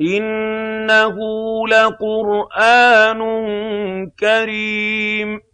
إِنَّهُ لَقُرْآنٌ كَرِيمٌ